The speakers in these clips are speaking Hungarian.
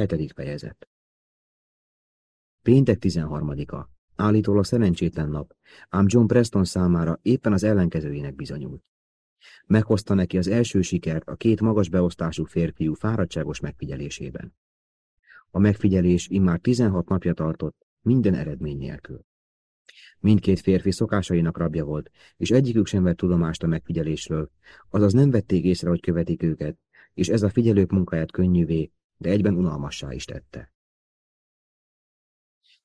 Hetedik fejezet. Péntek 13-a. Állítólag szerencsétlen nap, ám John Preston számára éppen az ellenkezőjének bizonyult. Meghozta neki az első sikert a két magas beosztású férfiú fáradtságos megfigyelésében. A megfigyelés immár 16 napja tartott, minden eredmény nélkül. Mindkét férfi szokásainak rabja volt, és egyikük sem vett tudomást a megfigyelésről, azaz nem vették észre, hogy követik őket, és ez a figyelők munkáját könnyűvé, de egyben unalmassá is tette.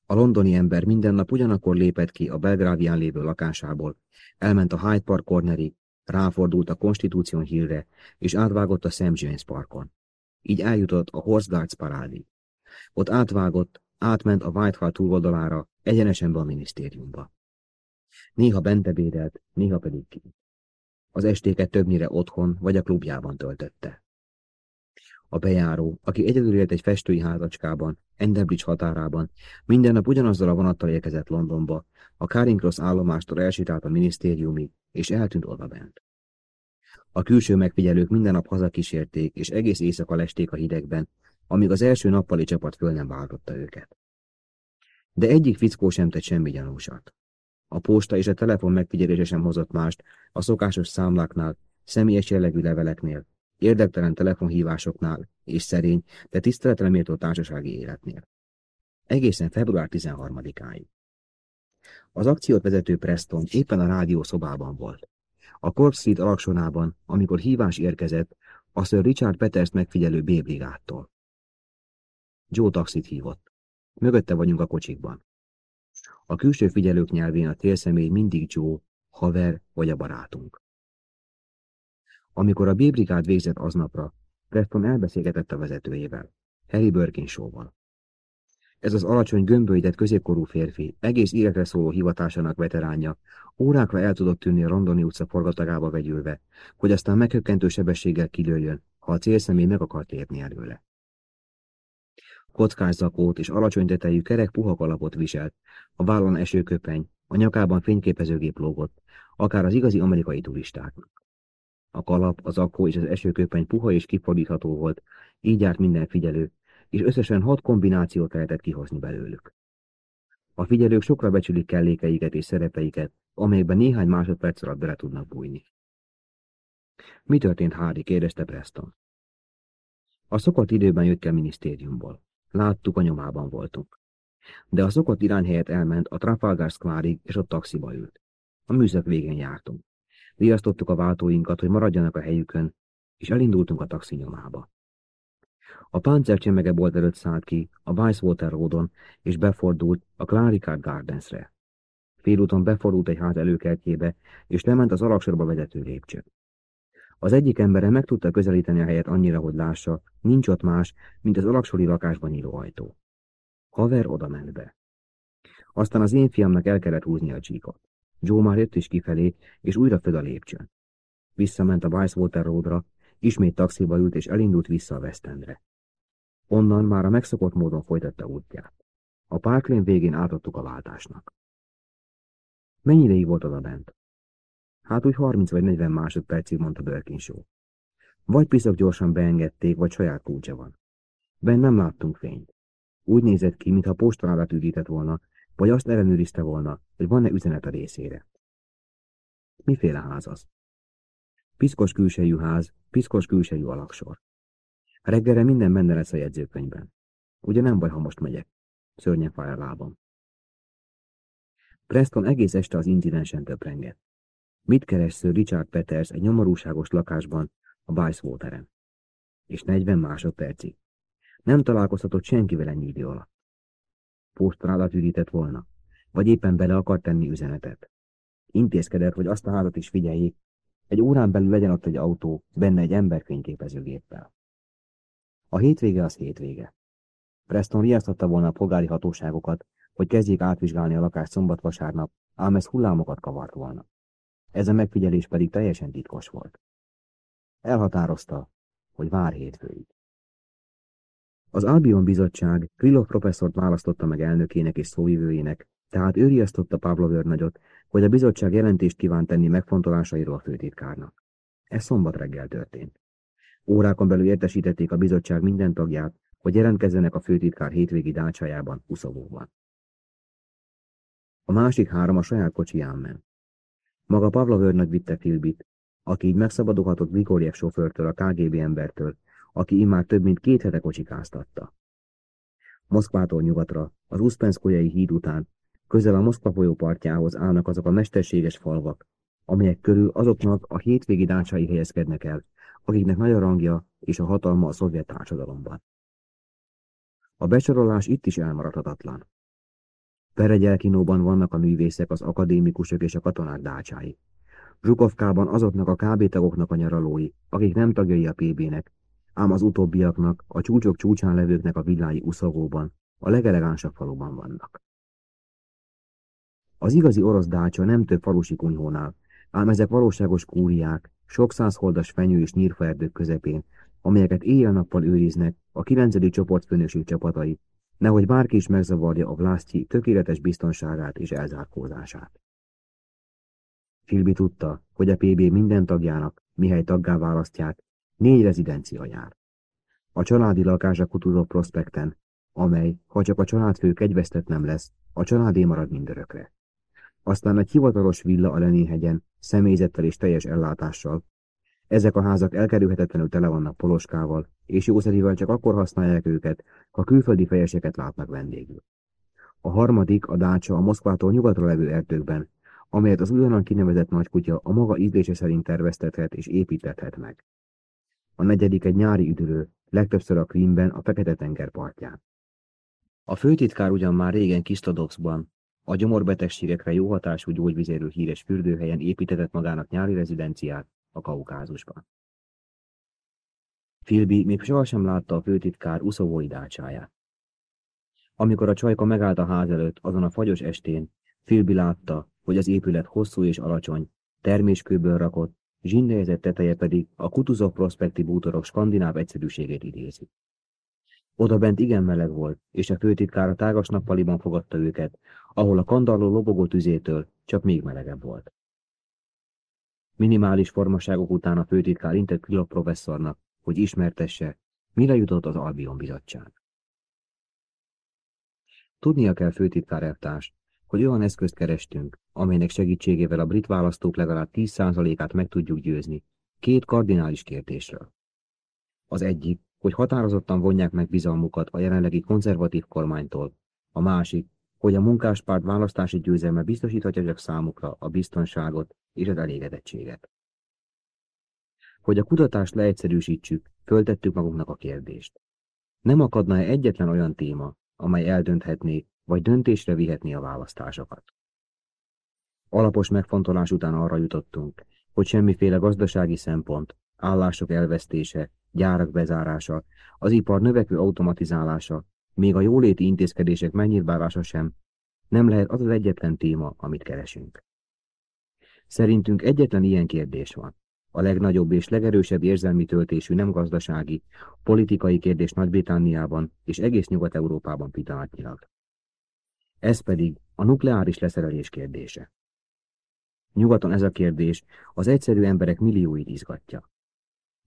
A londoni ember minden nap ugyanakkor lépett ki a Belgrávián lévő lakásából, elment a Hyde Park cornerig, ráfordult a Constitution Hillre, és átvágott a St. James Parkon. Így eljutott a Horse Guards parádig. Ott átvágott, átment a Whitehall túloldalára, egyenesen be a minisztériumba. Néha bent ebédelt, néha pedig ki. Az estéket többnyire otthon vagy a klubjában töltötte. A bejáró, aki egyedül élt egy festői házacskában, Enderbridge határában, minden nap ugyanazzal a vonattal érkezett Londonba, a Caring Cross állomástól elsitált a minisztériumig, és eltűnt odabent. A külső megfigyelők minden nap hazakísérték, és egész éjszaka lesték a hidegben, amíg az első nappali csapat föl nem váltotta őket. De egyik fickó sem tett semmi gyanúsat. A posta és a telefon megfigyelése sem hozott mást a szokásos számláknál, személyes jellegű leveleknél, érdektelen telefonhívásoknál és szerény, de tiszteletre méltó társasági életnél. Egészen február 13-áig. Az akciót vezető Preston éppen a rádió szobában volt. A Corp Street alaksonában, amikor hívás érkezett, a Sir Richard Peters megfigyelő B-brigádtól. Joe taxit hívott. Mögötte vagyunk a kocsikban. A külső figyelők nyelvén a télszemély mindig Joe, haver vagy a barátunk. Amikor a B-brigád végzett aznapra, Preston elbeszélgetett a vezetőjével, Harry Birkinshaw-val. Ez az alacsony gömbölydett középkorú férfi, egész életre szóló hivatásának veteránja, órákra el tudott tűnni a Rondoni utca forgatagába vegyülve, hogy aztán meghökkentő sebességgel kilőjön, ha a célszemély meg akart érni előle. Kockás zakót és alacsony tetejű kerek puha kalapot viselt, a vállon esőköpeny, a nyakában fényképezőgép lógott, akár az igazi amerikai turistáknak. A kalap, az akkó és az esőköpeny puha és kifordítható volt, így járt minden figyelő, és összesen hat kombinációt lehetett kihozni belőlük. A figyelők sokra becsülik kellékeiket és szerepeiket, amelyekben néhány másodperc alatt bele tudnak bújni. Mi történt, Harry? kérdezte Preston. A szokott időben jött ki a minisztériumból. Láttuk, a nyomában voltunk. De a szokott irány helyett elment a Trafalgar Square-ig, és ott taxiba ült. A műszak végén jártunk. Riasztottuk a váltóinkat, hogy maradjanak a helyükön, és elindultunk a taxi nyomába. A páncércsemege bolt előtt szállt ki a Weisswater Roadon, és befordult a Claricard Gardensre. Félúton befordult egy ház előkertjébe, és lement az alaksorba vezető lépcső. Az egyik embere meg tudta közelíteni a helyet annyira, hogy lássa, nincs ott más, mint az alaksori lakásban nyíló ajtó. Haver oda ment be. Aztán az én fiamnak el kellett húzni a csíkot. Joe már jött is kifelé, és újra föl a lépcsőn. Visszament a Weisswater Roadra, ismét taxiba ült, és elindult vissza a West Endre. Onnan már a megszokott módon folytatta útját. A Park végén átadtuk a váltásnak. Mennyi ideig volt oda bent? Hát úgy 30 vagy 40 másodpercig, mondta Birkinshaw. Vagy piszak gyorsan beengedték, vagy saját kulcsa van. Ben nem láttunk fényt. Úgy nézett ki, mintha postalálát üdített volna, vagy azt ellenőrizte volna, hogy van-e üzenet a részére. Miféle ház az? Piszkos külsejű ház, piszkos külsejű alaksor. Reggelre minden benne lesz a jegyzőkönyvben. Ugye nem baj, ha most megyek. Szörnyen fáj a lábam. Preston egész este az incidensen töprengett. Mit keres Sir Richard Peters egy nyomorúságos lakásban a Bicewateren? És 40 másodpercig. Nem találkozhatott senkivel ennyi idő alatt. Postaládat üdített volna, vagy éppen bele akart tenni üzenetet. Intézkedett, hogy azt a házat is figyeljék, egy órán belül legyen ott egy autó, benne egy ember fényképezőgéppel. A hétvége az hétvége. Preston riasztotta volna a polgári hatóságokat, hogy kezdjék átvizsgálni a lakást szombat-vasárnap, ám ez hullámokat kavart volna. Ez a megfigyelés pedig teljesen titkos volt. Elhatározta, hogy vár hétfőig. Az Albion bizottság Krillov professzort választotta meg elnökének és szóvivőjének, tehát ő riasztotta Pablo Vörnagyot, hogy a bizottság jelentést kíván tenni megfontolásairól a főtitkárnak. Ez szombat reggel történt. Órákon belül értesítették a bizottság minden tagját, hogy jelentkezzenek a főtitkár hétvégi dácsájában, Uszovóban. A másik három a saját kocsiján ment. Maga Pavla Vörnagy vitte Filbit, aki így megszabadulhatott Grigoriev sofőrtől, a KGB embertől, aki immár több mint két hete kocsikáztatta. Moszkvától nyugatra, az Uszpenszkolyai híd után, közel a Moszkva folyó partjához állnak azok a mesterséges falvak, amelyek körül azoknak a hétvégi dácsai helyezkednek el, akiknek nagy a rangja és a hatalma a szovjet társadalomban. A besorolás itt is elmaradhatatlan. Peregyelkinóban vannak a művészek, az akadémikusok és a katonák dácsái. Zsukovkában azoknak a KB a nyaralói, akik nem tagjai a PB-nek, ám az utóbbiaknak, a csúcsok csúcsán levőknek a villái uszagóban, a legelegánsabb faluban vannak. Az igazi orosz dácsa nem több falusi kunyhónál, ám ezek valóságos kúriák, sok százholdas fenyő és nyírfaerdők közepén, amelyeket éjjel-nappal őriznek a 9. csoportfőnökség csapatai, nehogy bárki is megzavarja a Vlásztyi tökéletes biztonságát és elzárkózását. Filbi tudta, hogy a PB minden tagjának, mihely taggá választják, négy rezidencia jár. A családi lakás a Kutuzov prospekten, amely, ha csak a családfő kegyvesztett nem lesz, a családé marad mindörökre. Aztán egy hivatalos villa a Leninhegyen, személyzettel és teljes ellátással. Ezek a házak elkerülhetetlenül tele vannak poloskával, és jószerivel csak akkor használják őket, ha külföldi fejeseket látnak vendégül. A harmadik a dácsa a Moszkvától nyugatra levő erdőkben, amelyet az ugyanan kinevezett nagykutya a maga ízlése szerint terveztethet és építethet meg. A negyedik egy nyári üdülő, legtöbbször a Krímben, a Fekete-tenger partján. A főtitkár ugyan már régen Kisztodoxban, a gyomorbetegségekre jó hatású gyógyvizéről híres fürdőhelyen építetett magának nyári rezidenciát a Kaukázusban. Filbi még sohasem látta a főtitkár uszovói dácsáját. Amikor a csajka megállt a ház előtt azon a fagyos estén, Filbi látta, hogy az épület hosszú és alacsony, terméskőből rakott, zsindejezett teteje pedig a Kutuzov prospekti bútorok skandináv egyszerűségét idézi. Oda bent igen meleg volt, és a főtitkár a tágas nappaliban fogadta őket, ahol a kandalló lobogó tüzétől csak még melegebb volt. Minimális formaságok után a főtitkár intett Krilov professzornak, hogy ismertesse, mire jutott az Albion bizottság. Tudnia kell főtitkár elvtárs, hogy olyan eszközt kerestünk, amelynek segítségével a brit választók legalább 10%-át meg tudjuk győzni, két kardinális kérdésről. Az egyik, hogy határozottan vonják meg bizalmukat a jelenlegi konzervatív kormánytól, a másik, hogy a munkáspárt választási győzelme biztosíthatja csak számukra a biztonságot és az elégedettséget. Hogy a kutatást leegyszerűsítsük, föltettük magunknak a kérdést. Nem akadna-e egyetlen olyan téma, amely eldönthetné, vagy döntésre vihetné a választásokat? Alapos megfontolás után arra jutottunk, hogy semmiféle gazdasági szempont, állások elvesztése, gyárak bezárása, az ipar növekvő automatizálása, még a jóléti intézkedések megnyilválása sem, nem lehet az az egyetlen téma, amit keresünk. Szerintünk egyetlen ilyen kérdés van. A legnagyobb és legerősebb érzelmi töltésű nem gazdasági, politikai kérdés Nagy-Britanniában és egész Nyugat-Európában pillanatnyilag. Ez pedig a nukleáris leszerelés kérdése. Nyugaton ez a kérdés az egyszerű emberek millióit izgatja.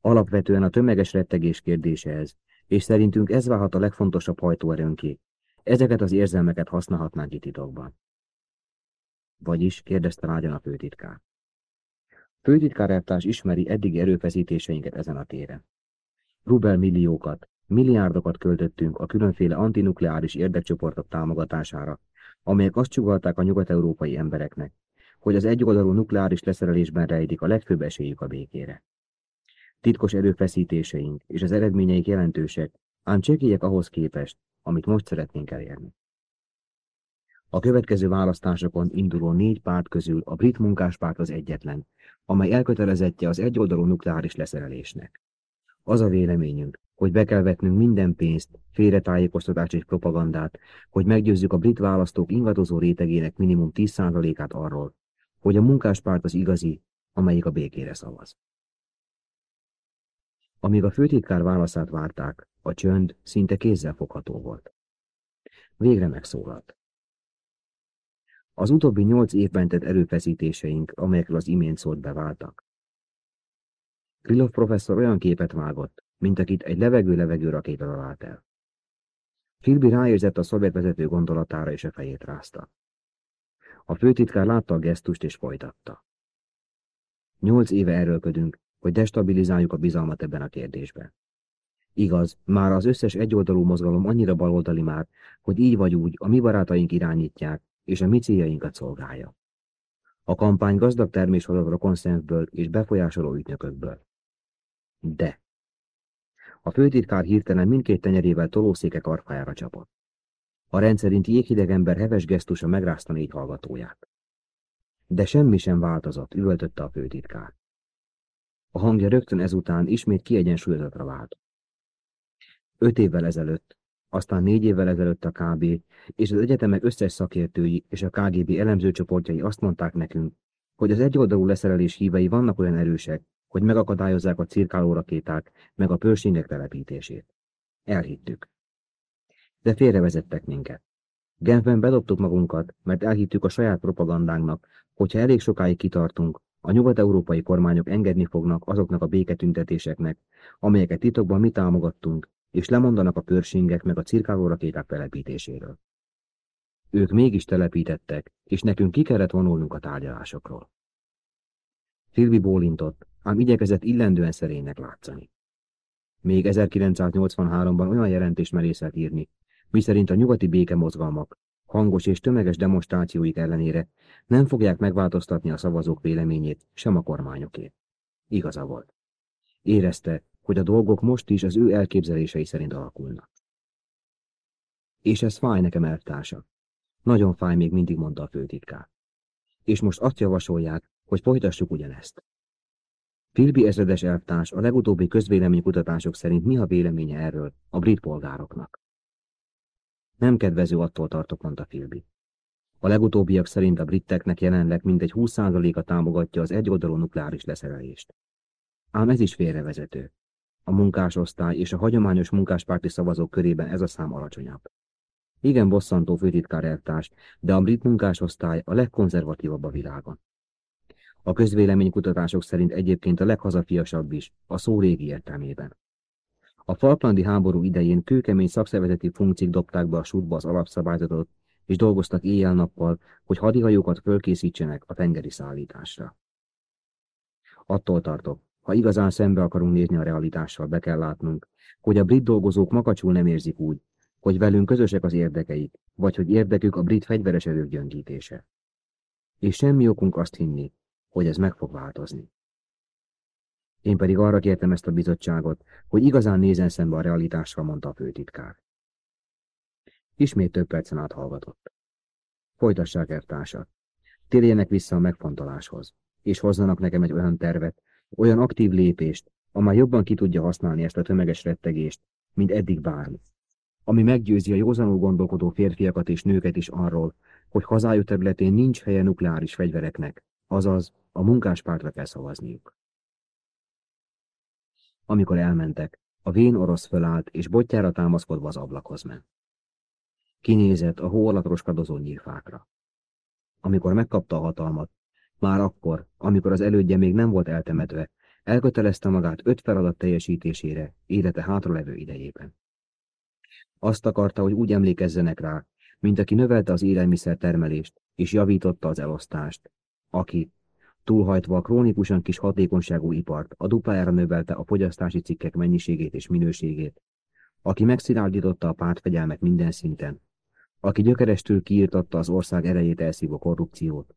Alapvetően a tömeges rettegés kérdése ez, és szerintünk ez válhat a legfontosabb hajtóerőnké. Ezeket az érzelmeket használhatnánk itt titokban. Vagyis, kérdezte lágyan a főtitkár. Főtitkár ismeri eddigi erőfeszítéseinket ezen a téren. Rubel milliókat, milliárdokat költöttünk a különféle antinukleáris érdekcsoportok támogatására, amelyek azt csugalták a nyugat-európai embereknek, hogy az egyoldalú nukleáris leszerelésben rejlik a legfőbb esélyük a békére. Titkos erőfeszítéseink és az eredményeik jelentősek, ám csekélyek ahhoz képest, amit most szeretnénk elérni. A következő választásokon induló négy párt közül a brit munkáspárt az egyetlen, amely elkötelezettje az egyoldalú nukleáris leszerelésnek. Az a véleményünk, hogy be kell vetnünk minden pénzt, félretájékoztatást és propagandát, hogy meggyőzzük a brit választók ingadozó rétegének minimum 10%-át arról, hogy a munkáspárt az igazi, amelyik a békére szavaz. Amíg a főtitkár válaszát várták, a csönd szinte kézzel fogható volt. Végre megszólalt. Az utóbbi nyolc évben tett erőfeszítéseink, amelyekről az imént szólt beváltak. Krylov professzor olyan képet vágott, mint akit egy levegő-levegő rakéta talált el. Filbi ráérzett a szovjet vezető gondolatára, és a fejét rázta. A főtitkár látta a gesztust, és folytatta. Nyolc éve erőlködünk, hogy destabilizáljuk a bizalmat ebben a kérdésben. Igaz, már az összes egyoldalú mozgalom annyira baloldali már, hogy így vagy úgy a mi barátaink irányítják, és a mi céljainkat szolgálja. A kampány gazdag termés hozott rokonszemfből és befolyásoló ügynökökből. De a főtitkár hirtelen mindkét tenyerével tolószéke karfájára csapott. A rendszerint jéghideg ember heves gesztusa megrázta négy hallgatóját. De semmi sem változott, üvöltötte a főtitkár. A hangja rögtön ezután ismét kiegyensúlyozatra vált. Öt évvel ezelőtt, aztán négy évvel ezelőtt a KB és az egyetemek összes szakértői és a KGB elemzőcsoportjai azt mondták nekünk, hogy az egyoldalú leszerelés hívei vannak olyan erősek, hogy megakadályozzák a cirkáló rakéták meg a pörsingek telepítését. Elhittük. De félrevezettek minket. Genfben bedobtuk magunkat, mert elhittük a saját propagandánknak, hogyha elég sokáig kitartunk, a nyugat-európai kormányok engedni fognak azoknak a béketüntetéseknek, amelyeket titokban mi támogattunk, és lemondanak a pörsingek meg a cirkáló rakéták telepítéséről. Ők mégis telepítettek, és nekünk ki kellett vonulnunk a tárgyalásokról. Filbi bólintott, ám igyekezett illendően szerénynek látszani. Még 1983-ban olyan jelentést merészelt írni, miszerint a nyugati békemozgalmak hangos és tömeges demonstrációik ellenére nem fogják megváltoztatni a szavazók véleményét, sem a kormányokét. Igaza volt. Érezte, hogy a dolgok most is az ő elképzelései szerint alakulnak. És ez fáj nekem, elvtársak. Nagyon fáj még mindig, mondta a főtitkár. És most azt javasolják, hogy folytassuk ugyanezt. Filbi ezredes elvtárs a legutóbbi közvéleménykutatások szerint mi a véleménye erről a brit polgároknak. Nem kedvező attól tartok, mondta Filbi. A legutóbbiak szerint a briteknek jelenleg mintegy 20%-a támogatja az egyoldalú nukleáris leszerelést. Ám ez is félrevezető. A munkásosztály és a hagyományos munkáspárti szavazók körében ez a szám alacsonyabb. Igen bosszantó főtitkár elvtárs, de a brit munkásosztály a legkonzervatívabb a világon. A közvéleménykutatások szerint egyébként a leghazafiasabb is, a szó régi értelmében. A Falklandi háború idején kőkemény szakszervezeti funkciók dobták be a sútba az alapszabályzatot, és dolgoztak éjjel-nappal, hogy hadihajókat fölkészítsenek a tengeri szállításra. Attól tartok, ha igazán szembe akarunk nézni a realitással, be kell látnunk, hogy a brit dolgozók makacsul nem érzik úgy, hogy velünk közösek az érdekeik, vagy hogy érdekük a brit fegyveres erők gyöngítése. És semmi okunk azt hinni, hogy ez meg fog változni. Én pedig arra kértem ezt a bizottságot, hogy igazán nézen szembe a realitással, mondta a főtitkár. Ismét több percen át hallgatott. Folytassák elvtársak. Térjenek vissza a megfontoláshoz, és hozzanak nekem egy olyan tervet, olyan aktív lépést, amely jobban ki tudja használni ezt a tömeges rettegést, mint eddig bármi. Ami meggyőzi a józanul gondolkodó férfiakat és nőket is arról, hogy hazájuk területén nincs helye nukleáris fegyvereknek, azaz a munkáspártra kell szavazniuk. Amikor elmentek, a vén orosz fölállt, és botjára támaszkodva az ablakhoz ment. Kinézett a hó alatt roskadozó nyírfákra. Amikor megkapta a hatalmat, már akkor, amikor az elődje még nem volt eltemetve, elkötelezte magát öt feladat teljesítésére élete hátralevő idejében. Azt akarta, hogy úgy emlékezzenek rá, mint aki növelte az élelmiszer termelést és javította az elosztást, aki, túlhajtva a krónikusan kis hatékonyságú ipart, a duplájára növelte a fogyasztási cikkek mennyiségét és minőségét, aki megszilárdította a pártfegyelmet minden szinten, aki gyökerestül kiirtotta az ország erejét elszívó korrupciót,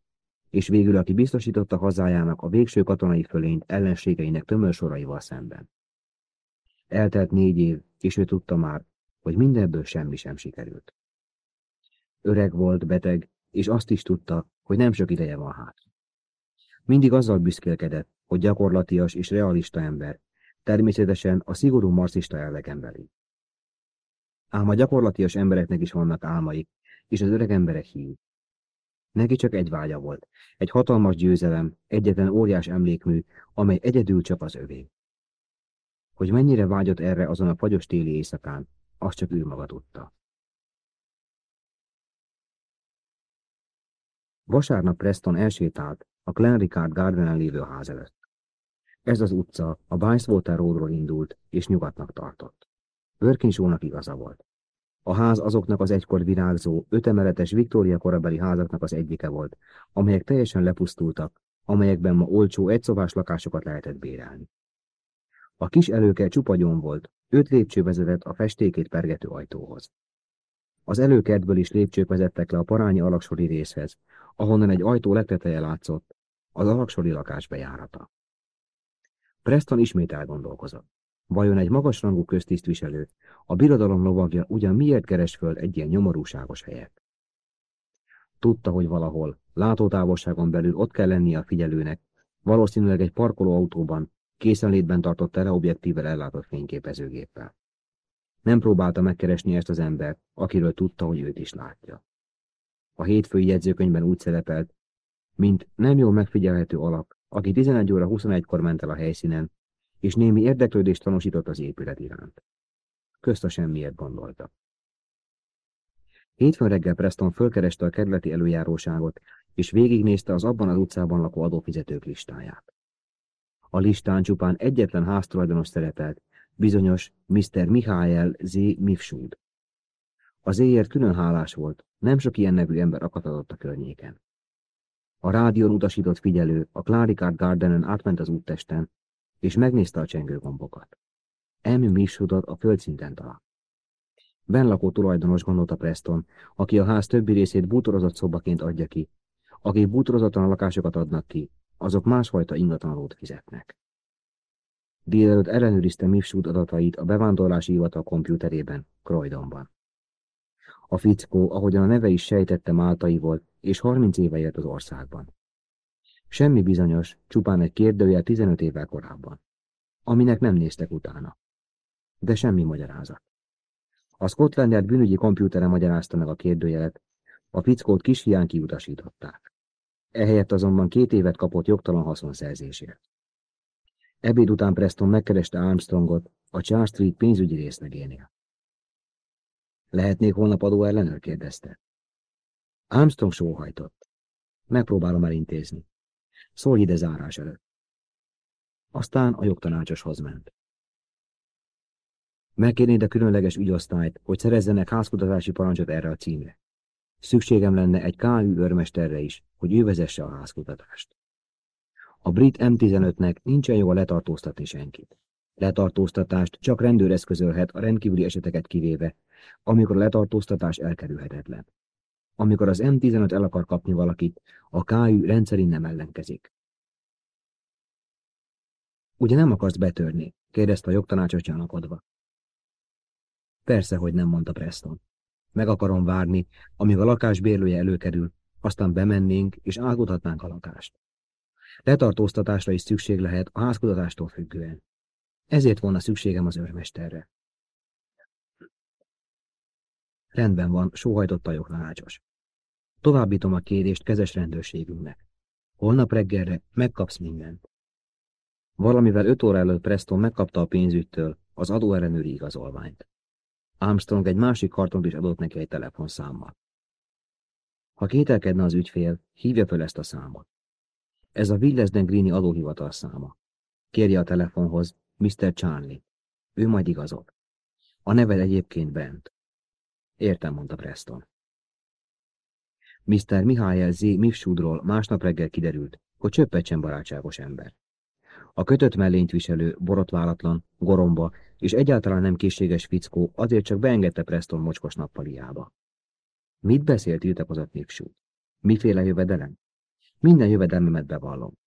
és végül aki biztosította hazájának a végső katonai fölényt ellenségeinek tömörsoraival szemben. Eltelt négy év, és ő tudta már, hogy mindenből semmi sem sikerült. Öreg volt, beteg, és azt is tudta, hogy nem sok ideje van hát. Mindig azzal büszkélkedett, hogy gyakorlatias és realista ember, természetesen a szigorú marxista emberi. Ám a gyakorlatias embereknek is vannak álmaik, és az öreg emberek hív. Neki csak egy vágya volt, egy hatalmas győzelem, egyetlen óriás emlékmű, amely egyedül csak az övé. Hogy mennyire vágyott erre azon a fagyos téli éjszakán, azt csak ő maga tudta. Vasárnap Preston elsétált a Glenricard Gardenen lévő ház előtt. Ez az utca a Bayswater Roadról indult, és nyugatnak tartott. Perkinsónak igaza volt. A ház azoknak az egykor virágzó, ötemeletes Viktória korabeli házaknak az egyike volt, amelyek teljesen lepusztultak, amelyekben ma olcsó egyszobás lakásokat lehetett bérelni. A kis előke csupa gyom volt, öt lépcső vezetett a festékét pergető ajtóhoz. Az előkertből is lépcsők vezettek le a parányi alaksori részhez, ahonnan egy ajtó leteteje látszott, az alaksori lakás bejárata. Preston ismét elgondolkozott. Vajon egy magasrangú köztisztviselő, a birodalom lovagja ugyan miért keres föl egy ilyen nyomorúságos helyet? Tudta, hogy valahol, látótávolságon belül ott kell lennie a figyelőnek, valószínűleg egy parkolóautóban, készenlétben tartott teleobjektívvel ellátott fényképezőgéppel. Nem próbálta megkeresni ezt az embert, akiről tudta, hogy őt is látja. A hétfői jegyzőkönyvben úgy szerepelt, mint nem jól megfigyelhető alak, aki 11 óra 21-kor ment el a helyszínen, és némi érdeklődést tanúsított az épület iránt. Közt a semmiért gondolta. Hétfőn reggel Preston fölkereste a kerületi előjáróságot, és végignézte az abban az utcában lakó adófizetők listáját. A listán csupán egyetlen háztulajdonos szerepelt, bizonyos Mr. Mihály Z. Mifsud. Az éjért külön hálás volt, nem sok ilyen nevű ember akadott a környéken. A rádión utasított figyelő a Claricard Gardenen átment az úttesten, és megnézte a csengőgombokat. Emi Mifsudot a földszinten talált. Benlakó tulajdonos gondolta Preston, aki a ház többi részét bútorozott szobaként adja ki. Akik bútorozatlan lakásokat adnak ki, azok másfajta ingatlanadót fizetnek. Délelőtt ellenőrizte Mifsud adatait a bevándorlási hivatal kompjúterében, Croydonban. A fickó, ahogyan a neve is sejtette Máltai volt, és 30 éve élt az országban. Semmi bizonyos, csupán egy kérdője 15 évvel korábban, aminek nem néztek utána. De semmi magyarázat. A Scotland Yard bűnügyi kompjútere magyarázta meg a kérdőjelet, a fickót kisfián kiutasították. Ehelyett azonban két évet kapott jogtalan haszonszerzésért. Ebéd után Preston megkereste Armstrongot a Charles Street pénzügyi részlegénél. Lehetnék holnap adó ellenőr? kérdezte. Armstrong sóhajtott. Megpróbálom elintézni. Szólj ide zárás előtt. Aztán a jogtanácsoshoz ment. Megkérnéd a különleges ügyosztályt, hogy szerezzenek házkutatási parancsot erre a címre. Szükségem lenne egy KÜ őrmesterre is, hogy ő vezesse a házkutatást. A brit M15-nek nincsen joga letartóztatni senkit. Letartóztatást csak rendőr eszközölhet a rendkívüli eseteket kivéve, amikor a letartóztatás elkerülhetetlen. Amikor az M15 el akar kapni valakit, a KÜ rendszerint nem ellenkezik. Ugye nem akarsz betörni? kérdezte a jogtanácsos csanakodva. Persze, hogy nem, mondta Preston. Meg akarom várni, amíg a lakás bérlője előkerül, aztán bemennénk és átmutatnánk a lakást. Letartóztatásra is szükség lehet a házkutatástól függően. Ezért volna szükségem az őrmesterre. Rendben van, sóhajtott a jogtanácsos. Továbbítom a kérést kezes rendőrségünknek. Holnap reggelre megkapsz mindent. Valamivel öt óra előtt Preston megkapta a pénzügytől az adóellenőri igazolványt. Armstrong egy másik kartont is adott neki egy telefonszámmal. Ha kételkedne az ügyfél, hívja fel ezt a számot. Ez a Willesden Greeni adóhivatal száma. Kérje a telefonhoz Mr. Charlie. Ő majd igazol. A neved egyébként bent. Értem, mondta Preston. Mr. Mihály Z. Mifsudról másnap reggel kiderült, hogy csöppet sem barátságos ember. A kötött mellényt viselő, borotválatlan, goromba és egyáltalán nem készséges fickó azért csak beengedte Preston mocskos nappaliába. Mit beszélt tiltakozott Mifsud? Miféle jövedelem? Minden jövedelmemet bevallom.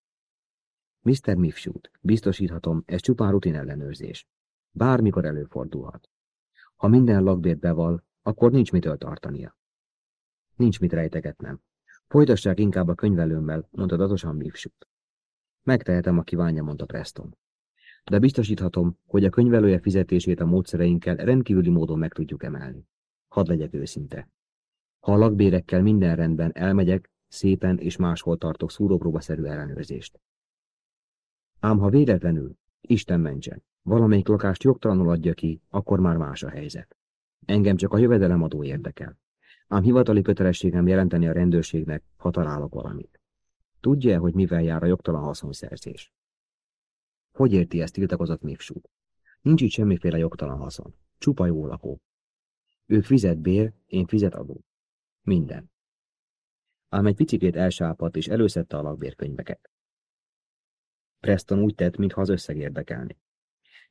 Mr. Mifsud, biztosíthatom, ez csupán rutin ellenőrzés. Bármikor előfordulhat. Ha minden lakbért beval, akkor nincs mitől tartania. Nincs mit rejtegetnem. Folytassák inkább a könyvelőmmel, mondta datosan Mifsud. Megtehetem, a kívánja, mondta Preston. De biztosíthatom, hogy a könyvelője fizetését a módszereinkkel rendkívüli módon meg tudjuk emelni. Hadd legyek őszinte. Ha a lakbérekkel minden rendben elmegyek, szépen és máshol tartok szúrópróbaszerű ellenőrzést. Ám ha véletlenül, Isten mentsen, valamelyik lakást jogtalanul adja ki, akkor már más a helyzet. Engem csak a jövedelemadó érdekel. Ám hivatali kötelességem jelenteni a rendőrségnek, ha találok valamit. Tudja, hogy mivel jár a jogtalan haszonszerzés? Hogy érti ezt tiltakozott Mifsud? Nincs itt semmiféle jogtalan haszon. Csupa jó lakó. Ők fizet bér, én fizet adó. Minden. Ám egy picikét elsápadt, és előszette a lakbérkönyveket. Preston úgy tett, mintha az összeg érdekelni.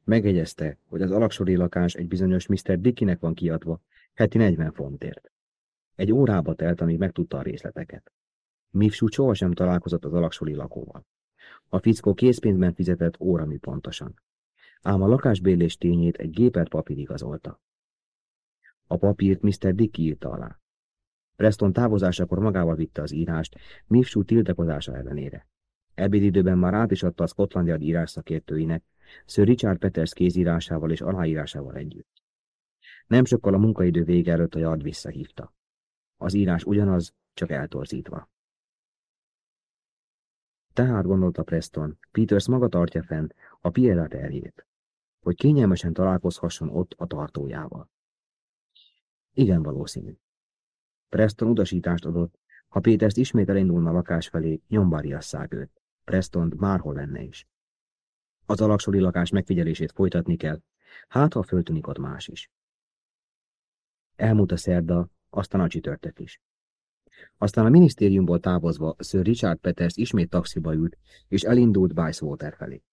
Megegyezte, hogy az alaksori lakás egy bizonyos Mr. Dickinek van kiadva, heti 40 fontért. Egy órába telt, amíg megtudta a részleteket. Mifsú sohasem találkozott az alaksori lakóval. A fickó készpénzben fizetett órami pontosan. Ám a lakásbérlés tényét egy gépert papír igazolta. A papírt Mr. Dick írta alá. Preston távozásakor magával vitte az írást, Mifsú tiltakozása ellenére. Ebédidőben már át is adta a Scotland Yard írás szakértőinek, Sir Richard Peters kézírásával és aláírásával együtt. Nem sokkal a munkaidő vége előtt a Yard visszahívta. Az írás ugyanaz, csak eltorzítva. Tehát gondolta Preston, Peters maga tartja fenn a Piera terjét, hogy kényelmesen találkozhasson ott a tartójával. Igen valószínű. Preston utasítást adott, ha Pétert ismét elindulna a lakás felé, nyomba őt. Preston bárhol lenne is. Az alaksori lakás megfigyelését folytatni kell, hát ha föltűnik ott más is. Elmúlt a szerda, aztán a csütörtök is. Aztán a minisztériumból távozva Sir Richard Peters ismét taxiba ült, és elindult Water felé.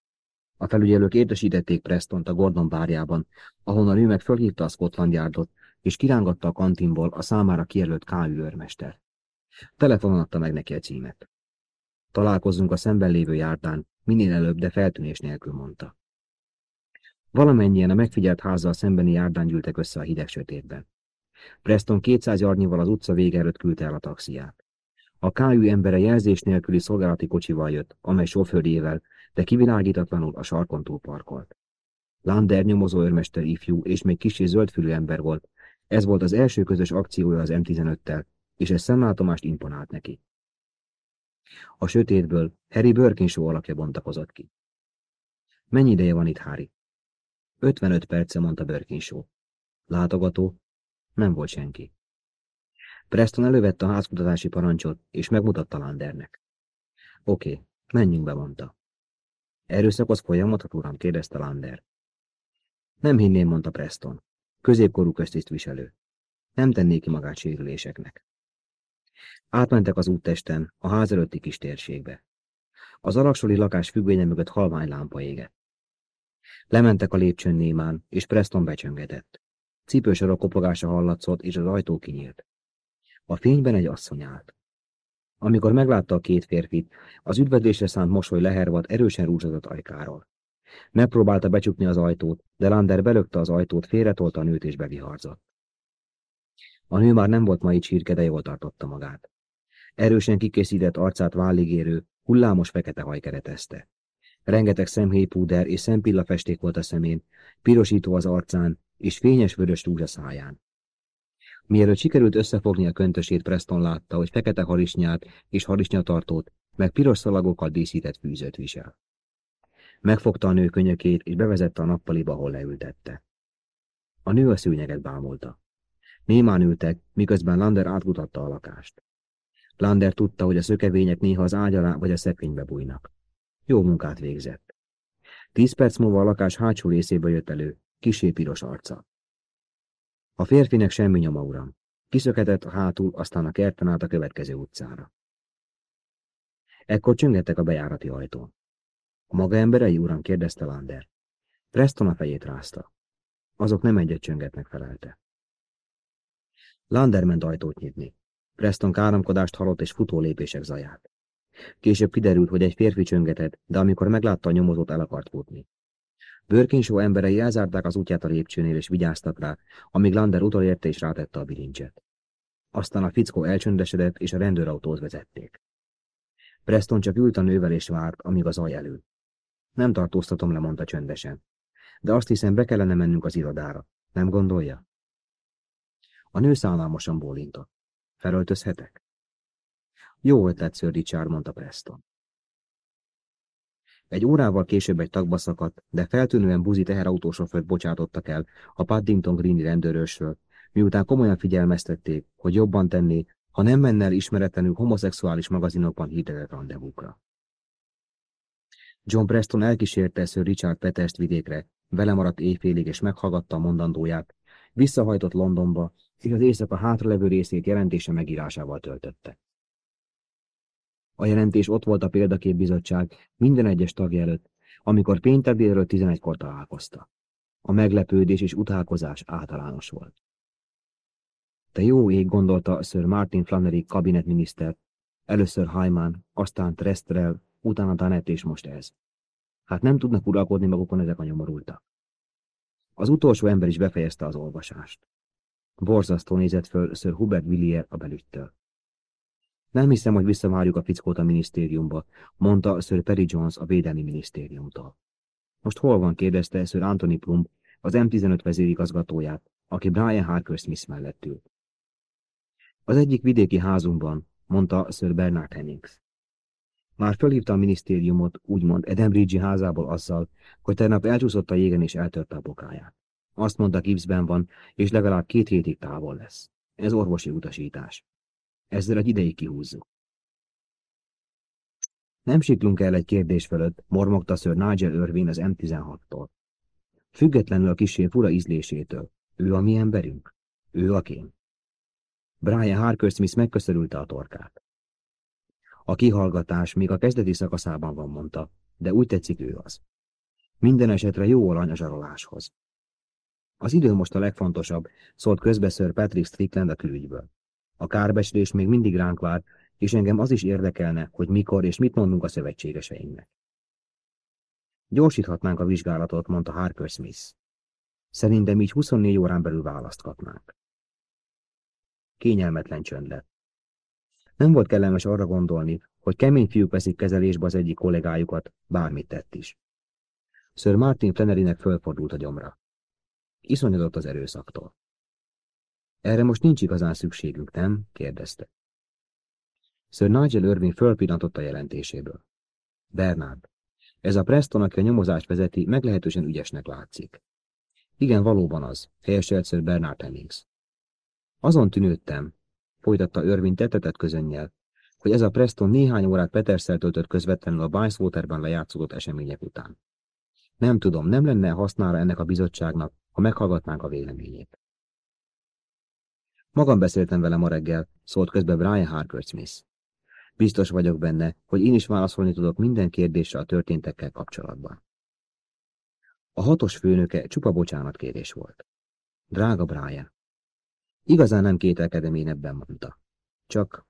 A felügyelők értesítették Prestont a Gordon bárjában, ahonnan ő meg fölhívta a Scotland Yardot, és kirángatta a kantinból a számára kijelölt KÜ őrmester. Telefonon adta meg neki a címet. Találkozzunk a szemben lévő járdán, minél előbb, de feltűnés nélkül mondta. Valamennyien a megfigyelt házzal szembeni járdán gyűltek össze a hideg sötétben. Preston 200 jarnyival az utca vége előtt küldte el a taxiát. A KÜ embere jelzés nélküli szolgálati kocsival jött, amely sofőrjével, de kivilágítatlanul a sarkon túl parkolt. Lander nyomozó örmester ifjú és még kicsi zöldfülű ember volt. Ez volt az első közös akciója az M15-tel, és ez szemlátomást imponált neki. A sötétből Harry Birkinshaw alakja bontakozott ki. Mennyi ideje van itt, Harry? 55 perce, mondta Birkinshaw. Látogató? Nem volt senki. Preston elővette a házkutatási parancsot, és megmutatta Landernek. Oké, menjünk be, mondta. Erőszakos folyamatot, uram? kérdezte Lander. Nem hinném, mondta Preston. Középkorú köztisztviselő. Nem tenné ki magát sérüléseknek. Átmentek az úttesten, a ház előtti kis térségbe. Az alaksoli lakás függvénye mögött halvány lámpa égett. Lementek a lépcsőn némán, és Preston becsöngetett. Cipősorok kopogása hallatszott, és az ajtó kinyílt. A fényben egy asszony állt. Amikor meglátta a két férfit, az üdvözlésre szánt mosoly lehervadt erősen rúzsatott ajkáról. Megpróbálta becsukni az ajtót, de Lander belökte az ajtót, félretolta a nőt és beviharzott. A nő már nem volt mai csirke, de jól tartotta magát. Erősen kikészített arcát válligérő, hullámos fekete haj keretezte. Rengeteg szemhéjpúder és szempillafesték volt a szemén, pirosító az arcán és fényes vörös rúzs a száján. Mielőtt sikerült összefogni a köntösét, Preston látta, hogy fekete harisnyát és harisnyatartót, meg piros szalagokkal díszített fűzőt visel. Megfogta a nő könyökét, és bevezette a nappaliba, ahol leültette. A nő a szűnyeget bámulta. Némán ültek, miközben Lander átkutatta a lakást. Lander tudta, hogy a szökevények néha az ágy alá vagy a szekrénybe bújnak. Jó munkát végzett. Tíz perc múlva a lakás hátsó részébe jött elő, kisé piros arca. A férfinek semmi nyoma, uram. Kiszöketett a hátul, aztán a kerten át a következő utcára. Ekkor csöngettek a bejárati ajtón. A maga emberei, uram, kérdezte Lander. Preston a fejét rázta. Azok nem egyet csöngetnek, felelte. Lander ment ajtót nyitni. Preston káromkodást hallott és futó lépések zaját. Később kiderült, hogy egy férfi csöngetett, de amikor meglátta a nyomozót, el akart futni. Bőrkinsó emberei elzárták az útját a lépcsőnél és vigyáztak rá, amíg Lander utolérte és rátette a bilincset. Aztán a fickó elcsöndesedett és a rendőrautót vezették. Preston csak ült a nővel és várt, amíg az zaj elő. Nem tartóztatom le, mondta csöndesen. De azt hiszem, be kellene mennünk az irodára. Nem gondolja? A nő szállalmosan bólintott. Felöltözhetek? Jó ötlet, Sir Richard, mondta Preston. Egy órával később egy tagba szakadt, de feltűnően buzi teherautósofőrt bocsátottak el a Paddington Greeni rendőrösről, miután komolyan figyelmeztették, hogy jobban tenné, ha nem menne el ismeretlenül homoszexuális magazinokban hirdetett rendezvúkra. John Preston elkísérte Sir Richard Petest vidékre, vele maradt éjfélig és meghallgatta a mondandóját, visszahajtott Londonba, és az éjszaka hátralevő részét jelentése megírásával töltötte. A jelentés ott volt a példaképbizottság minden egyes tagja előtt, amikor péntek délről 11-kor találkozta. A meglepődés és utálkozás általános volt. Te jó ég, gondolta Sir Martin Flannery kabinetminiszter, először Hyman, aztán Trestrel, utána Tanet és most ez. Hát nem tudnak uralkodni magukon ezek a nyomorultak. Az utolsó ember is befejezte az olvasást. Borzasztó nézett föl Sir Hubert Villiers a belüttől. Nem hiszem, hogy visszavárjuk a fickót a minisztériumba, mondta Sir Perry Jones a Védelmi Minisztériumtól. Most hol van, kérdezte Sir Anthony Plumb, az M15 vezérigazgatóját, aki Brian Harker Smith mellett ült. Az egyik vidéki házunkban, mondta Sir Bernard Hennings. Már fölhívta a minisztériumot, úgymond Edenbridge házából azzal, hogy tegnap elcsúszott a jégen és eltörte a bokáját. Azt mondta, gipszben van, és legalább két hétig távol lesz. Ez orvosi utasítás. Ezzel egy ideig kihúzzuk. Nem siklunk el egy kérdés fölött, mormogta Sir Nigel Irvin az M16-tól. Függetlenül a kisé fura ízlésétől. Ő a mi emberünk? Ő a kém. Brian Harker Smith megköszörülte a torkát. A kihallgatás még a kezdeti szakaszában van, mondta, de úgy tetszik ő az. Minden esetre jó alany a zsaroláshoz. Az idő most a legfontosabb, szólt közbeször Patrick Strickland a külügyből. A kárbeslés még mindig ránk vár, és engem az is érdekelne, hogy mikor és mit mondunk a szövetségeseinknek. Gyorsíthatnánk a vizsgálatot, mondta Harker Smith. Szerintem így 24 órán belül választ kapnánk. Kényelmetlen csönd lett. Nem volt kellemes arra gondolni, hogy kemény fiúk veszik kezelésbe az egyik kollégájukat, bármit tett is. Sir Martin Flannerynek fölfordult a gyomra. Iszonyodott az erőszaktól. Erre most nincs igazán szükségünk, nem? kérdezte. Sir Nigel Irving fölpillantott a jelentéséből. Bernard, ez a Preston, aki a nyomozást vezeti, meglehetősen ügyesnek látszik. Igen, valóban az, helyeselt Sir Bernard Hemmings. Azon tűnődtem, folytatta Irving tetetett közönnyel, hogy ez a Preston néhány órát Peterszel töltött közvetlenül a Bicewaterben lejátszódott események után. Nem tudom, nem lenne hasznára ennek a bizottságnak, ha meghallgatnánk a véleményét. Magam beszéltem vele ma reggel, szólt közben Brian Harker Smith. Biztos vagyok benne, hogy én is válaszolni tudok minden kérdésre a történtekkel kapcsolatban. A hatos főnöke csupa bocsánatkérés volt. Drága Brian, igazán nem kételkedem én ebben, mondta. Csak,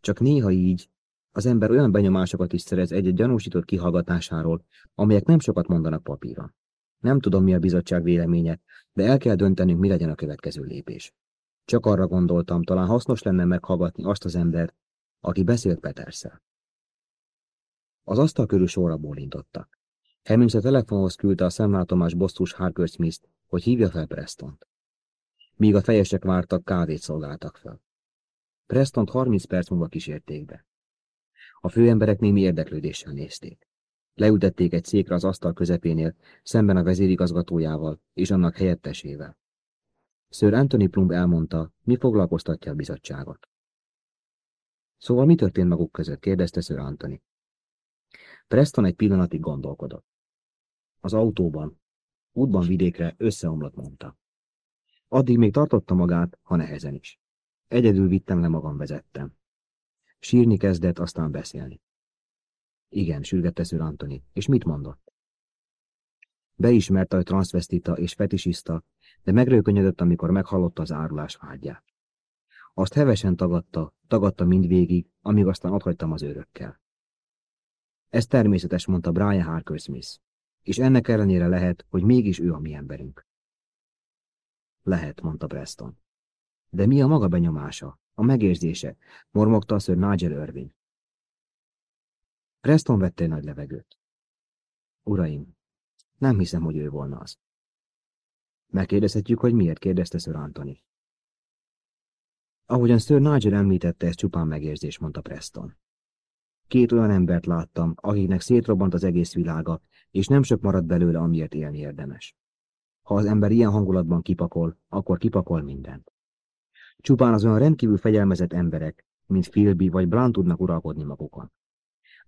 csak néha így az ember olyan benyomásokat is szerez egy-egy gyanúsított kihallgatásáról, amelyek nem sokat mondanak papíron. Nem tudom, mi a bizottság véleménye, de el kell döntenünk, mi legyen a következő lépés. Csak arra gondoltam, talán hasznos lenne meghallgatni azt az embert, aki beszélt Peterszel. Az asztal körül sorra bólintottak. Hemmings a telefonhoz küldte a szemlátomás bosztus Harker smith hogy hívja fel Prestont. Míg a fejesek vártak, kávét szolgáltak fel. Prestont 30 perc múlva kísérték be. A főemberek némi érdeklődéssel nézték. Leültették egy székre az asztal közepénél, szemben a vezérigazgatójával és annak helyettesével. Sir Anthony Plumb elmondta, mi foglalkoztatja a bizottságot. Szóval mi történt maguk között? kérdezte Sir Anthony. Preston egy pillanatig gondolkodott. Az autóban, útban vidékre összeomlott, mondta. Addig még tartotta magát, ha nehezen is. Egyedül vittem le magam vezettem. Sírni kezdett, aztán beszélni. Igen, sürgette Sir Anthony. És mit mondott? Beismerte, hogy transvestita és fetisista, de megrőkönyödött, amikor meghallotta az árulás vágyát. Azt hevesen tagadta, tagadta mindvégig, amíg aztán otthagytam az őrökkel. Ez természetes, mondta Brian Harker Smith, és ennek ellenére lehet, hogy mégis ő a mi emberünk. Lehet, mondta Preston. De mi a maga benyomása, a megérzése, mormogta Sir Nigel Irving. Preston vette nagy levegőt. Uraim, nem hiszem, hogy ő volna az. Megkérdezhetjük, hogy miért kérdezte Sir Anthony. Ahogyan Sir Nigel említette, ez csupán megérzés, mondta Preston. Két olyan embert láttam, akiknek szétrobbant az egész világa, és nem sok maradt belőle, amiért élni érdemes. Ha az ember ilyen hangulatban kipakol, akkor kipakol mindent. Csupán az olyan rendkívül fegyelmezett emberek, mint Philby vagy Blunt tudnak uralkodni magukon.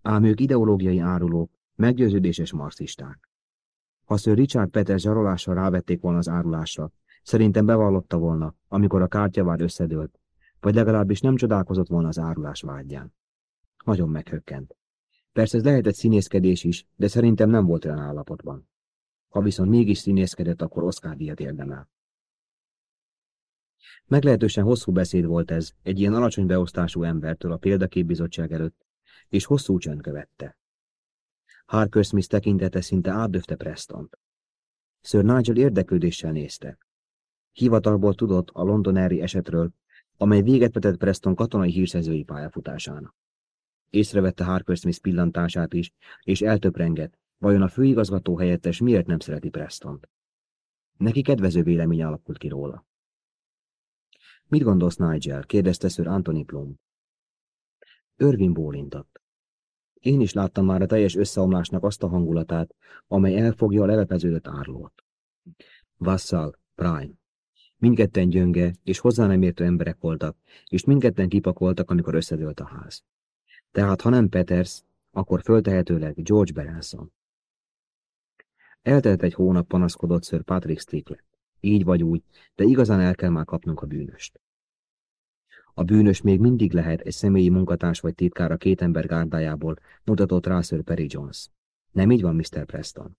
Ám ők ideológiai árulók, meggyőződéses marxisták. Ha Sir Richard Peters zsarolással rávették volna az árulásra, Szerintem bevallotta volna, amikor a kártyavár összedőlt, vagy legalábbis nem csodálkozott volna az árulás vágyján. Nagyon meghökkent. Persze ez lehetett színészkedés is, de szerintem nem volt olyan állapotban. Ha viszont mégis színészkedett, akkor Oscar díjat érdemel. Meglehetősen hosszú beszéd volt ez egy ilyen alacsony beosztású embertől a példaképbizottság előtt, és hosszú csönd követte. Harker Smith tekintete szinte átdöfte Preston-t. Sir Nigel érdeklődéssel nézte. Hivatalból tudott a londoneri esetről, amely véget vetett Preston katonai hírszerzői pályafutásának. Észrevette Harker Smith pillantását is, és eltöprengett, vajon a főigazgató helyettes miért nem szereti Prestont. Neki kedvező vélemény alakult ki róla. Mit gondolsz, Nigel? kérdezte Sir Anthony Plum. Örvin bólintott. Én is láttam már a teljes összeomlásnak azt a hangulatát, amely elfogja a lelepeződött árlót. Vassal, Prime. Mindketten gyönge és hozzá nem értő emberek voltak, és mindketten kipakoltak, amikor összedőlt a ház. Tehát ha nem Peters, akkor föltehetőleg George Berenson. Eltelt egy hónap panaszkodott Sir Patrick Strickland. Így vagy úgy, de igazán el kell már kapnunk a bűnöst. A bűnös még mindig lehet egy személyi munkatárs vagy titkár a két ember gárdájából, mutatott rá Sir Perry Jones. Nem így van, Mr. Preston?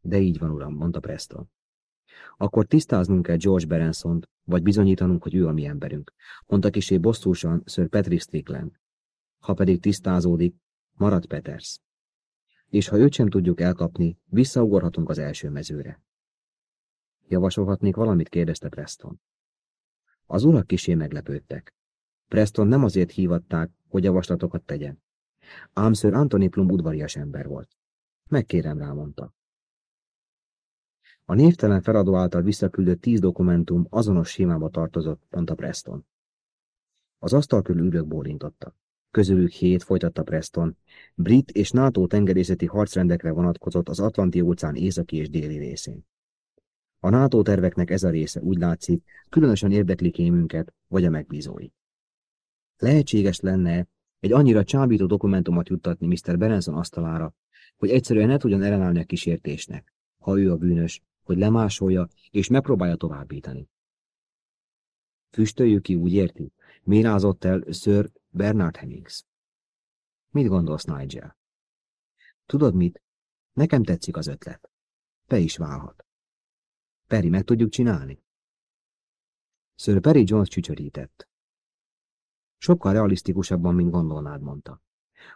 De így van, uram, mondta Preston. Akkor tisztáznunk kell George berenson vagy bizonyítanunk, hogy ő a mi emberünk, mondta kisé bosszúsan Sir Patrick Strickland. Ha pedig tisztázódik, marad Peters. És ha őt sem tudjuk elkapni, visszaugorhatunk az első mezőre. Javasolhatnék valamit, kérdezte Preston. Az urak kisé meglepődtek. Preston nem azért hívatták, hogy javaslatokat tegyen. Ám Sir Anthony Plum udvarias ember volt. Megkérem rá, mondta. A névtelen feladó által visszaküldött tíz dokumentum azonos sémába tartozott, mondta Preston. Az asztal körül ülők bólintottak. Közülük hét, folytatta Preston, brit és NATO tengerészeti harcrendekre vonatkozott az Atlanti óceán északi és déli részén. A NATO terveknek ez a része úgy látszik, különösen érdekli kémünket, vagy a megbízói. Lehetséges lenne egy annyira csábító dokumentumot juttatni Mr. Berenson asztalára, hogy egyszerűen ne tudjon ellenállni a kísértésnek, ha ő a bűnös, hogy lemásolja és megpróbálja továbbítani. Füstöljük ki, úgy érti? Mérázott el Sir Bernard Hemmings. Mit gondolsz, Nigel? Tudod mit? Nekem tetszik az ötlet. Be is válhat. Peri, meg tudjuk csinálni? Sir Perry Jones csücsörített. Sokkal realisztikusabban, mint gondolnád, mondta.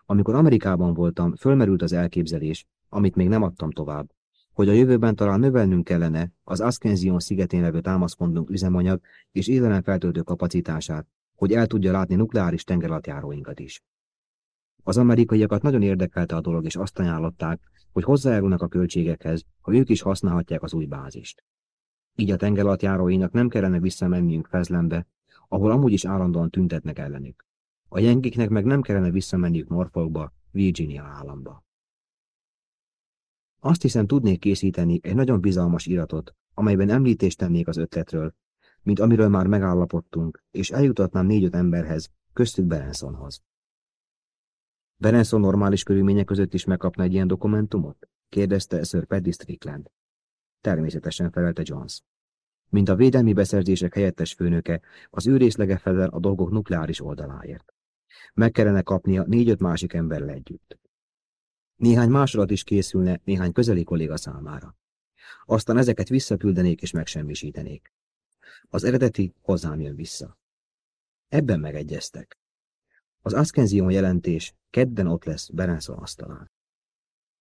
Amikor Amerikában voltam, fölmerült az elképzelés, amit még nem adtam tovább, hogy a jövőben talán növelnünk kellene az Ascension szigetén levő támaszpontunk üzemanyag és élelem feltöltő kapacitását, hogy el tudja látni nukleáris tengeralattjáróinkat is. Az amerikaiakat nagyon érdekelte a dolog, és azt ajánlották, hogy hozzájárulnak a költségekhez, ha ők is használhatják az új bázist. Így a tengeralattjáróinak nem kellene visszamenniünk Fezlembe, ahol amúgy is állandóan tüntetnek ellenük. A jenkiknek meg nem kellene visszamenniük Norfolkba, Virginia államba. Azt hiszem tudnék készíteni egy nagyon bizalmas iratot, amelyben említést tennék az ötletről, mint amiről már megállapodtunk, és eljutatnám négy-öt emberhez, köztük Berensonhoz. Berenson normális körülmények között is megkapna egy ilyen dokumentumot? kérdezte Sir Paddy Strickland. Természetesen felelte Jones. Mint a védelmi beszerzések helyettes főnöke, az ő részlege felel a dolgok nukleáris oldaláért. Meg kellene kapnia négy-öt másik emberrel együtt. Néhány másolat is készülne néhány közeli kolléga számára. Aztán ezeket visszaküldenék és megsemmisítenék. Az eredeti hozzám jön vissza. Ebben megegyeztek. Az Ascension jelentés kedden ott lesz Berenson asztalán.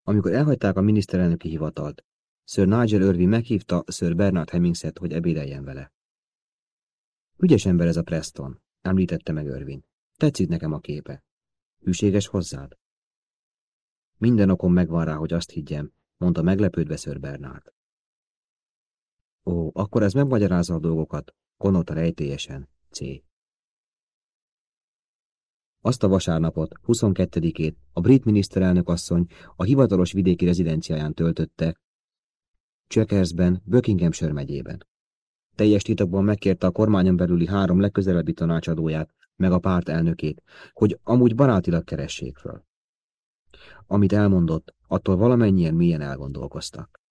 Amikor elhagyták a miniszterelnöki hivatalt, Sir Nigel Irving meghívta Sir Bernard Hemmingset, hogy ebédeljen vele. Ügyes ember ez a Preston, említette meg Irving. Tetszik nekem a képe. Hűséges hozzád? Minden okom megvan rá, hogy azt higgyem, mondta meglepődve Sir Bernard. Ó, akkor ez megmagyarázza a dolgokat, konota rejtélyesen, C. Azt a vasárnapot, 22-ét a brit miniszterelnök asszony a hivatalos vidéki rezidenciáján töltötte, Checkersben, Buckinghamshire megyében. Teljes titokban megkérte a kormányon belüli három legközelebbi tanácsadóját, meg a párt elnökét, hogy amúgy barátilag keressék föl. Amit elmondott, attól valamennyien milyen elgondolkoztak.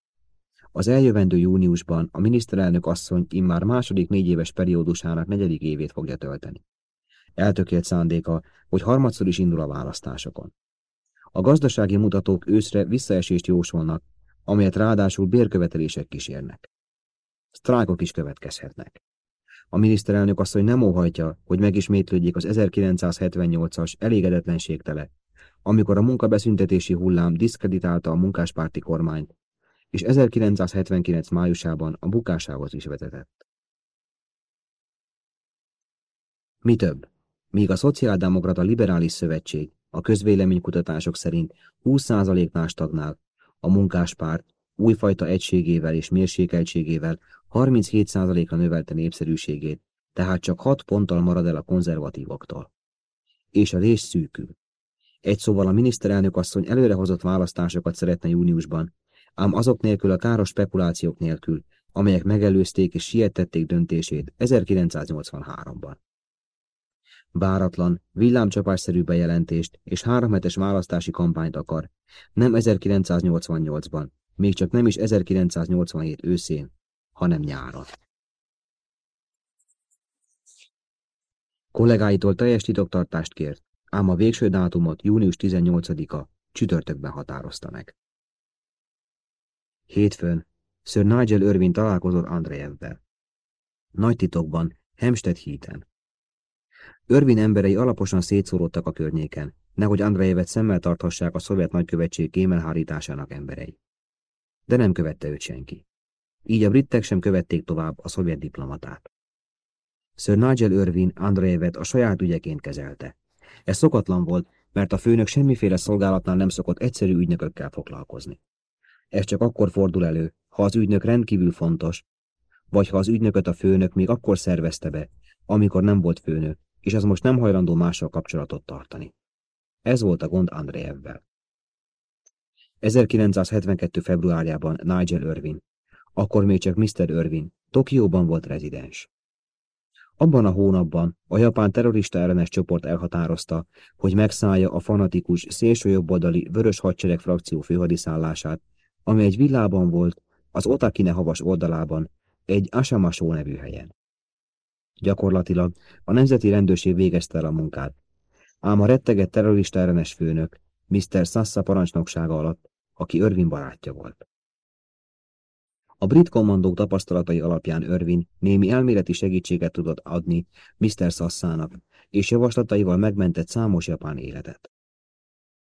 Az eljövendő júniusban a miniszterelnök asszony immár második négy éves periódusának negyedik évét fogja tölteni. Eltökélt szándéka, hogy harmadszor is indul a választásokon. A gazdasági mutatók őszre visszaesést jósolnak, amelyet ráadásul bérkövetelések kísérnek. Sztrájkok is következhetnek. A miniszterelnök asszony nem óhajtja, hogy megismétlődjék az 1978-as elégedetlenségtele, amikor a munkabeszüntetési hullám diszkreditálta a munkáspárti kormányt, és 1979 májusában a bukásához is vezetett. Mi több, míg a Szociáldemokrata Liberális Szövetség a közvéleménykutatások szerint 20%-nál stagnál, a munkáspárt újfajta egységével és mérsékeltségével 37%-ra növelte népszerűségét, tehát csak 6 ponttal marad el a konzervatívoktól. És a rés szűkül. Egy szóval a miniszterelnök asszony előrehozott választásokat szeretne júniusban, ám azok nélkül a káros spekulációk nélkül, amelyek megelőzték és sietették döntését 1983-ban. Váratlan, villámcsapásszerű bejelentést és háromhetes választási kampányt akar, nem 1988-ban, még csak nem is 1987 őszén, hanem nyáron. Kollégáitól teljes titoktartást kért, ám a végső dátumot június 18-a csütörtökben határozta meg. Hétfőn Sir Nigel Irvin találkozott Andrejevvel. Nagy titokban, Hemstedt híten. Örvin emberei alaposan szétszóródtak a környéken, nehogy Andrejevet szemmel tarthassák a szovjet nagykövetség kémelhárításának emberei. De nem követte őt senki. Így a britek sem követték tovább a szovjet diplomatát. Sir Nigel Irvin Andrejevet a saját ügyeként kezelte. Ez szokatlan volt, mert a főnök semmiféle szolgálatnál nem szokott egyszerű ügynökökkel foglalkozni. Ez csak akkor fordul elő, ha az ügynök rendkívül fontos, vagy ha az ügynököt a főnök még akkor szervezte be, amikor nem volt főnök, és az most nem hajlandó mással kapcsolatot tartani. Ez volt a gond Andrejevvel. 1972. februárjában Nigel Irvin, akkor még csak Mr. Irvin, Tokióban volt rezidens. Abban a hónapban a japán terrorista ellenes csoport elhatározta, hogy megszállja a fanatikus szélsőjobboldali vörös hadsereg frakció főhadiszállását, ami egy villában volt, az Otakine havas oldalában, egy Asamasó nevű helyen. Gyakorlatilag a nemzeti rendőrség végezte el a munkát, ám a retteget terrorista ellenes főnök, Mr. Sassa parancsnoksága alatt, aki Örvin barátja volt. A brit kommandók tapasztalatai alapján Örvin némi elméleti segítséget tudott adni Mr. Sassának, és javaslataival megmentett számos japán életet.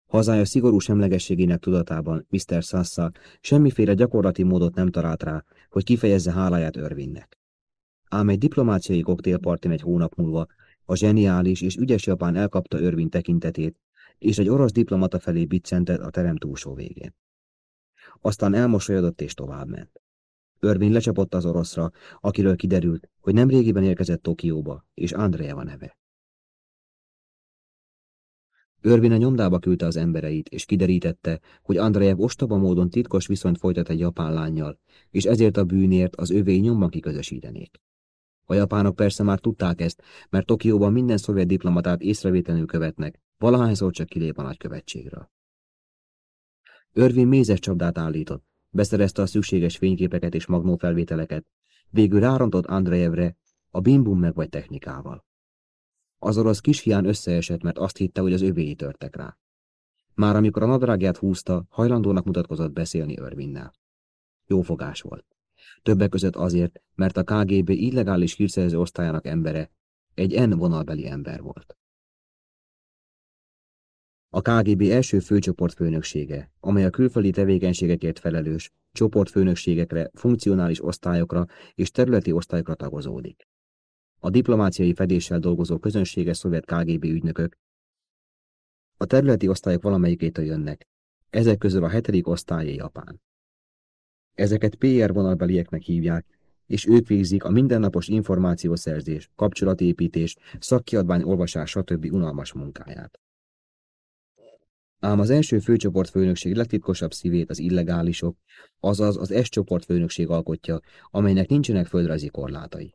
Hazája szigorú semlegességének tudatában Mr. Sassa semmiféle gyakorlati módot nem talált rá, hogy kifejezze háláját Örvinnek. Ám egy diplomáciai koktélpartin egy hónap múlva a zseniális és ügyes japán elkapta Örvin tekintetét, és egy orosz diplomata felé biccentett a terem túlsó végén. Aztán elmosolyodott és továbbment. Örvin lecsapott az oroszra, akiről kiderült, hogy nem régiben érkezett Tokióba, és Andrea neve. Örvin a nyomdába küldte az embereit, és kiderítette, hogy Andrejev ostoba módon titkos viszonyt folytat egy japán lányjal, és ezért a bűnért az övé nyomban kiközösítenék. A japánok persze már tudták ezt, mert Tokióban minden szovjet diplomatát észrevétlenül követnek, valahányszor csak kilép a nagykövetségről. Örvin mézes csapdát állított, beszerezte a szükséges fényképeket és magnófelvételeket, végül rárontott Andrejevre a bimbum meg vagy technikával. Az orosz kisfián összeesett, mert azt hitte, hogy az övéi törtek rá. Már amikor a nadrágját húzta, hajlandónak mutatkozott beszélni Örvinnel. Jó fogás volt. Többek között azért, mert a KGB illegális hírszerző osztályának embere egy N vonalbeli ember volt. A KGB első főcsoportfőnöksége, amely a külföldi tevékenységekért felelős, csoportfőnökségekre, funkcionális osztályokra és területi osztályokra tagozódik. A diplomáciai fedéssel dolgozó közönséges szovjet KGB ügynökök a területi osztályok valamelyikétől jönnek, ezek közül a hetedik osztály Japán. Ezeket PR vonalbelieknek hívják, és ők végzik a mindennapos információszerzés, kapcsolatépítés, szakkiadvány olvasás, stb. unalmas munkáját. Ám az első főcsoport főnökség legtitkosabb szívét az illegálisok, azaz az S csoport főnökség alkotja, amelynek nincsenek földrajzi korlátai.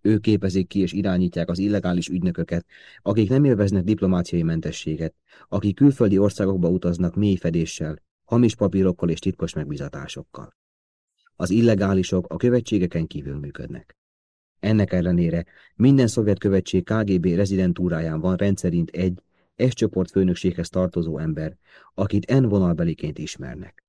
Ők képezik ki és irányítják az illegális ügynököket, akik nem élveznek diplomáciai mentességet, akik külföldi országokba utaznak mély fedéssel, hamis papírokkal és titkos megbizatásokkal. Az illegálisok a követségeken kívül működnek. Ennek ellenére minden szovjet követség KGB rezidentúráján van rendszerint egy S-csoport főnökséghez tartozó ember, akit N vonalbeliként ismernek.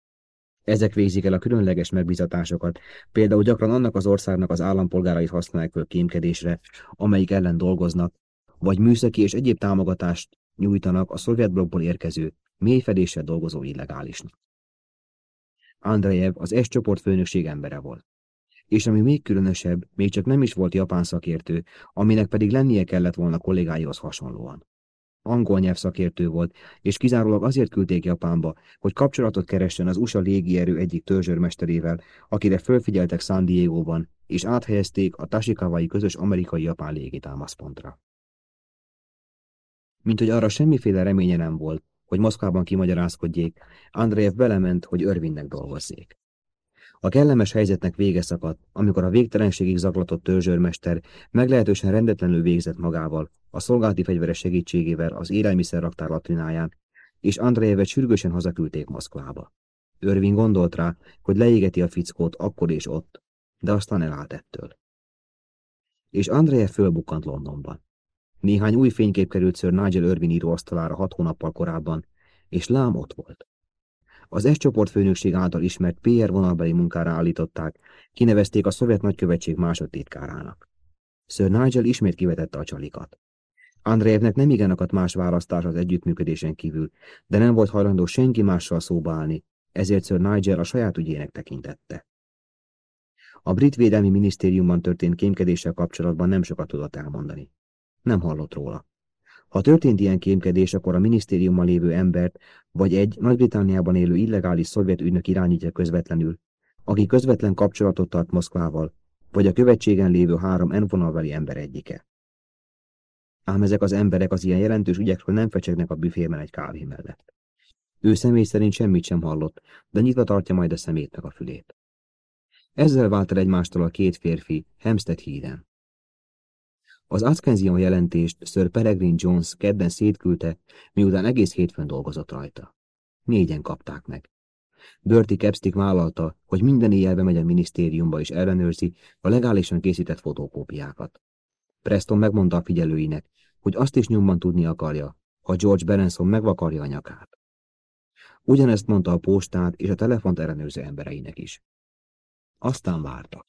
Ezek végzik el a különleges megbizatásokat, például gyakran annak az országnak az állampolgárait használják föl kémkedésre, amelyik ellen dolgoznak, vagy műszaki és egyéb támogatást nyújtanak a szovjet blokkból érkező, mélyfedéssel dolgozó illegálisnak. Andrejev az S csoport főnökség embere volt. És ami még különösebb, még csak nem is volt japán szakértő, aminek pedig lennie kellett volna kollégáihoz hasonlóan. Angol nyelvszakértő volt, és kizárólag azért küldték Japánba, hogy kapcsolatot keressen az USA légierő egyik törzsőrmesterével, akire fölfigyeltek San Diego-ban, és áthelyezték a Tashikawai közös amerikai-japán légitámaszpontra. Mint hogy arra semmiféle reménye nem volt, hogy Moszkvában kimagyarázkodjék, Andrejev belement, hogy Örvinnek dolgozzék. A kellemes helyzetnek vége szakadt, amikor a végtelenségig zaklatott törzsőrmester meglehetősen rendetlenül végzett magával, a szolgálati fegyveres segítségével az élelmiszer raktár latrináján, és Andrejevet sürgősen hazaküldték Moszkvába. Örvin gondolt rá, hogy leégeti a fickót akkor és ott, de aztán elállt ettől. És Andrejev fölbukkant Londonban. Néhány új fénykép került Sir Nigel Irvin íróasztalára hat hónappal korábban, és lám ott volt. Az S csoport főnökség által ismert PR vonalbeli munkára állították, kinevezték a szovjet nagykövetség másodtitkárának. Sir Nigel ismét kivetette a csalikat. Andrejevnek nem igen akadt más választás az együttműködésen kívül, de nem volt hajlandó senki mással szóba állni, ezért Sir Nigel a saját ügyének tekintette. A brit védelmi minisztériumban történt kémkedéssel kapcsolatban nem sokat tudott elmondani. Nem hallott róla. Ha történt ilyen kémkedés, akkor a minisztériummal lévő embert, vagy egy Nagy-Britanniában élő illegális szovjet ügynök irányítja közvetlenül, aki közvetlen kapcsolatot tart Moszkvával, vagy a követségen lévő három envonalveli ember egyike. Ám ezek az emberek az ilyen jelentős ügyekről nem fecsegnek a büfében egy kávé mellett. Ő személy szerint semmit sem hallott, de nyitva tartja majd a szemét meg a fülét. Ezzel vált el egymástól a két férfi Hempstead híden. Az Atkinson jelentést Sir Peregrine Jones kedden szétküldte, miután egész hétfőn dolgozott rajta. Négyen kapták meg. Bertie Kepstick vállalta, hogy minden éjjel bemegy a minisztériumba és ellenőrzi a legálisan készített fotókópiákat. Preston megmondta a figyelőinek, hogy azt is nyomban tudni akarja, ha George Berenson megvakarja a nyakát. Ugyanezt mondta a postát és a telefont ellenőrző embereinek is. Aztán vártak.